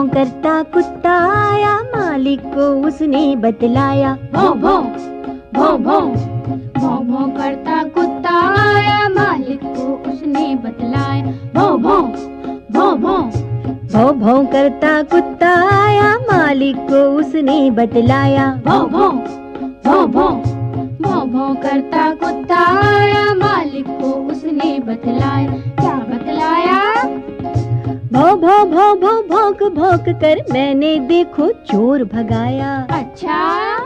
भौं करता कुत्ता आया मालिक को उसने बतलाया भौ भौ भौ भौ भौ भौ करता कुत्ता आया मालिक को उसने बतलाया भौ भौ भौ भौ भौं भौं करता कुत्ता आया मालिक को उसने बतलाया भौ भौ भौ भौ भौ भौ करता कुत्ता आया मालिक को उसने बतलाया क्या बतलाया भौ भौ भौ भौ भौंक भौंक कर मैंने देखो चोर भगाया। अच्छा?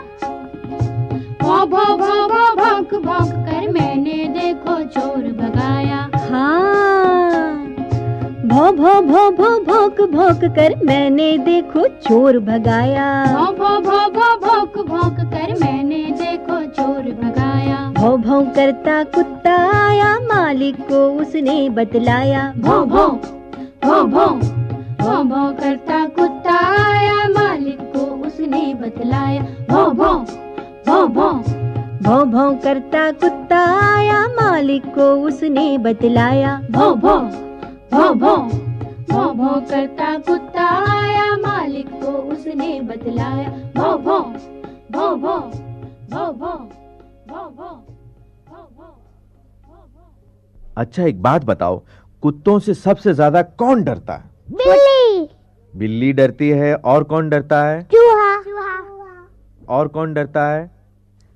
भौ भौ भौ भौ भौंक भौंक कर मैंने देखो चोर भगाया। हाँ। भौ भौ भौ भौ भौंक भौंक कर मैंने देखो चोर भगाया। भौ भौ भौ भौ भौंक भौंक कर मैंने देखो चोर भगाया। भौ भौ करता कुत्ता आया मालिक को उसने बतलाया। भौ भौ भौ भौ भौ। कुत्ता आया मालिक को उसने बतलाया भौ भौ भौ भौ भौ भौ करता कुत्ता आया मालिक को उसने बतलाया भौ भौ भौ भौ भौ भौ भौ भौ भौ भौ अच्छा एक बात बताओ कुत्तों से सबसे ज़्यादा कौन डरता है बिल्ली बिल्ली डरती है और कौन डरता है चूहा और कौन डरता है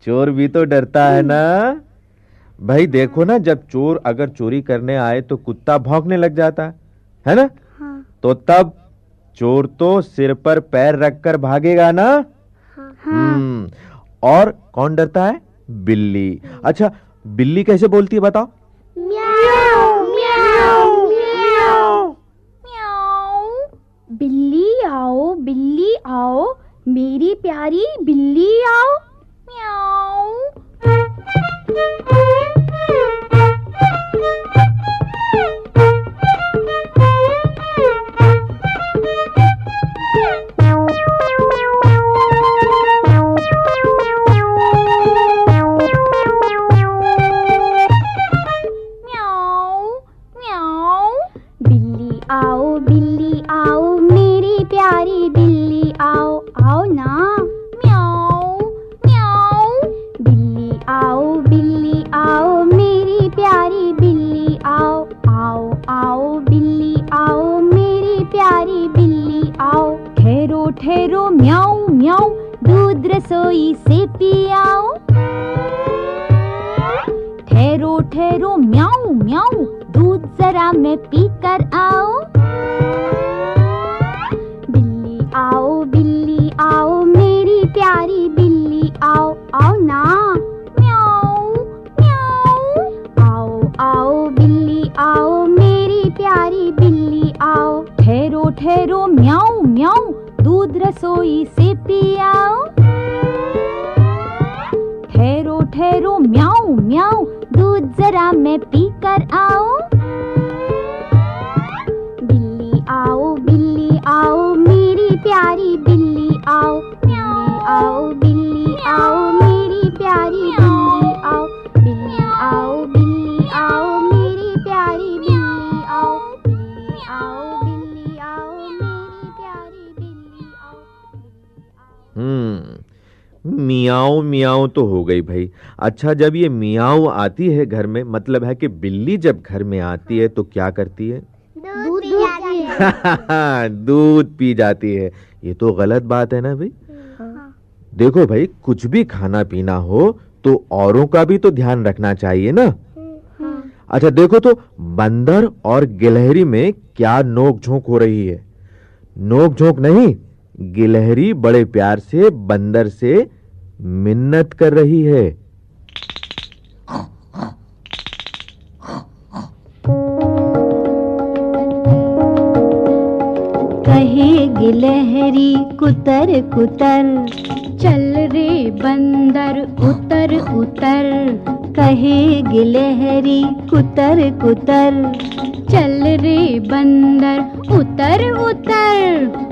चोर भी तो डरता है ना? भाई देखो ना जब चोर अगर चोरी करने आए तो कुत्ता भौंकने लग जाता है है ना? हाँ, तो तब चोर तो सिर पर पैर रखकर भागेगा ना? हम्म। और कौन डरता है? बिल्ली। अच्छा बिल्ली कैसे बोलती है बताओ? बिल्ली आओ बिल्ली आओ मेरी प्यारी बिल्ली आओ। Thank you. जरा मैं पी कर आओ। बिल्ली आओ बिल्ली आओ, मेरी प्यारी बिल्ली आओ। आओ ना। म्याऊ म्याऊ। आओ आओ, बिल्ली आओ, मेरी प्यारी बिल्ली आओ। ठहरो ठहरो, म्याऊ म्याऊ, दूध रसोई से पियाओ। ठहरो ठहरो, म्याऊ म्याऊ, दूध जरा मैं पी कर आओ। हम्म। मियाओ मियाओ तो हो गई भाई। अच्छा जब ये मियाओ आती है घर में मतलब है कि बिल्ली जब घर में आती है तो क्या करती है? दूध पी जाती है। दूध पी जाती है। ये तो गलत बात है ना भाई? देखो भाई कुछ भी खाना पीना हो तो औरों का भी तो ध्यान रखना चाहिए ना। अच्छा देखो तो बंदर और गिलहरी में क्या नोक झोंक हो रही है? नोक झोंक नहीं गिलहरी बड़े प्यार से बंदर से मिन्नत कर रही है। कहे गिलहरी कुतर कुतर, चल रे बंदर उतर उतर। कहे गिलहरी कुतर कुतर, चल रे बंदर उतर उतर।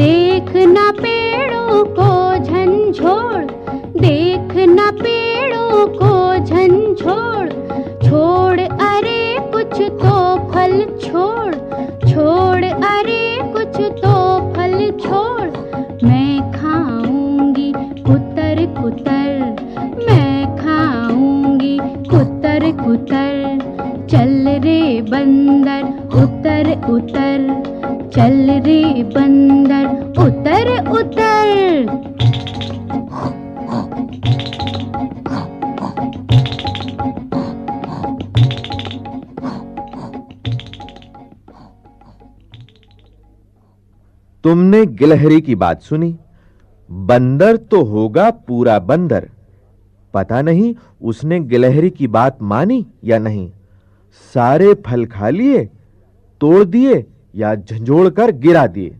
देखना पेड़ों को झंझोड़, देखना पेड़ों को झंझोड़। छोड़, अरे कुछ तो फल छोड़ छोड़, अरे कुछ तो तुमने गिलहरी की बात सुनी। बंदर तो होगा पूरा बंदर। पता नहीं उसने गिलहरी की बात मानी या नहीं। सारे फल खा लिए, तोड़ दिए या झंझोड़ कर गिरा दिए।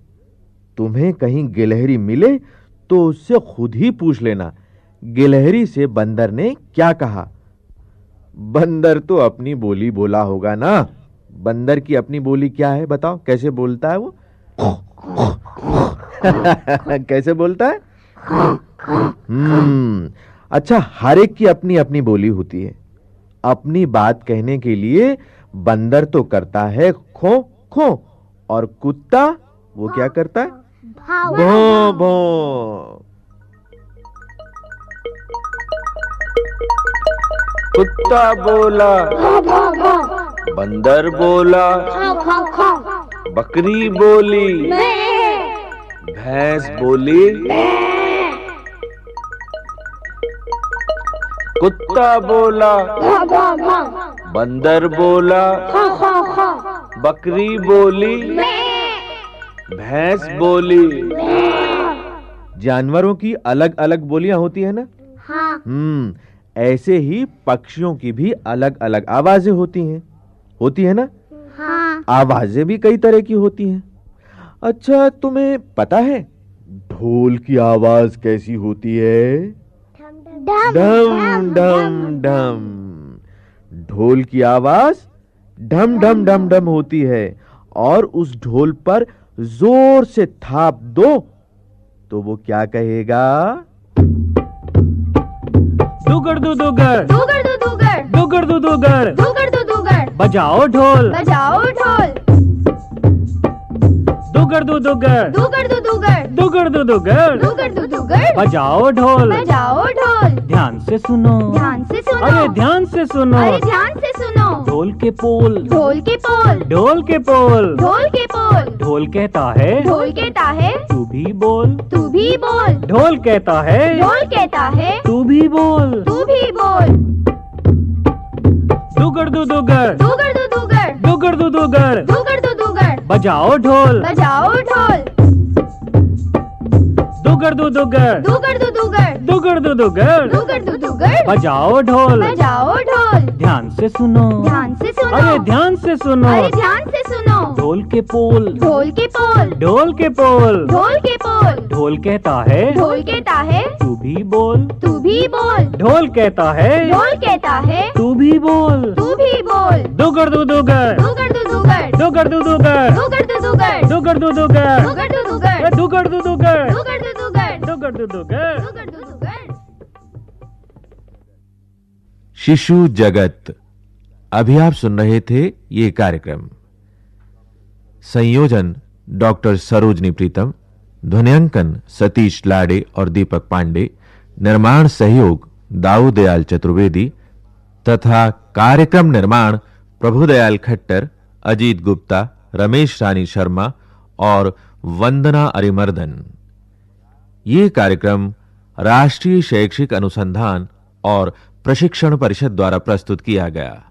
तुम्हें कहीं गिलहरी मिले तो उससे खुद ही पूछ लेना, गिलहरी से बंदर ने क्या कहा। बंदर तो अपनी बोली बोला होगा ना। बंदर की अपनी बोली क्या है बताओ, कैसे बोलता है वो? कैसे बोलता है? हम्म अच्छा हर एक की अपनी अपनी बोली होती है। अपनी बात कहने के लिए बंदर तो करता है खो खो और कुत्ता वो क्या करता है? भो भो। कुत्ता बोला। बंदर बोला। बकरी बोली। भैंस बोली कुत्ता बोला बंदर बोला बकरी बोली भैंस बोली। जानवरों की अलग-अलग बोलियाँ होती है ना? हाँ। हम्म ऐसे ही पक्षियों की भी अलग-अलग आवाज़ें होती हैं। होती है ना? हाँ। आवाज़ें भी कई तरह की होती हैं। अच्छा तुम्हें पता है ढोल की आवाज़ कैसी होती है? डम डम डम ढोल की आवाज़ ढम ढम ढम ढम होती है और उस ढोल पर ज़ोर से थाप दो तो वो क्या कहेगा? दुगर दु दुगर दूगर दू दूगर दुगर दु दुगर दूगर दू दूगर बजाओ ढोल। बजाओ ढोल। दुगर दु दुगर दूगर दू दूगर दुगर दु दुगर दूगर दू दूगर बजाओ ढोल। बजाओ ढोल। ध्यान से सुनो। ध्यान से सुनो। अरे ध्यान से सुनो। अरे ध्यान से सुनो। ढोल के पोल। ढोल के पोल। ढोल के पोल। ढोल के पोल। ढोल कहता है। ढोल कहता है। तू भी बोल। तू भी बोल। ढोल कहता है। ढोल कहता है। तू भी बोल। तू भी बोल। दुगर दु दुगर दूगर दूगर दु दुगर दूगर दू दूगर बजाओ ढोल। बजाओ ढोल। दुगर दु दुगर दूगर दू दूगर दुगर दु दुगर दूगर दू दूगर बजाओ ढोल। बजाओ ढोल। ध्यान से सुनो। ध्यान से सुनो। अरे ध्यान से सुनो। अरे ध्यान से सुनो। ढोल के पोल। ढोल के पोल। ढोल के पोल। ढोल के पोल। ढोल कहता है। ढोल कहता है। तू भी बोल। तू भी बोल। ढोल कहता है। ढोल कहता है। तू भी बोल। तू दुगर दु दुगर दूगर दू दूगर दुगर दु दुगर दूगर दू दूगर दुगर दु दुगर दूगर दू दूगर ए, दुगर दु दुगर दूगर दू दूगर दुगर दु दुगर दूगर दू दूगर शिशु जगत अभी आप सुन रहे थे ये कार्यक्रम संयोजन डॉक्टर सरोजनी प्रीतम ध्वनियांकन सतीश लाड़े और दीपक पांडे निर्माण सहयोग दाऊदयाल चतुर्वेदी तथा कार्यक्रम निर्माण प्रभुदयाल खट्टर, अजीत गुप्ता, रमेश रानी शर्मा और वंदना अरिमर्दन। ये कार्यक्रम राष्ट्रीय शैक्षिक अनुसंधान और प्रशिक्षण परिषद द्वारा प्रस्तुत किया गया।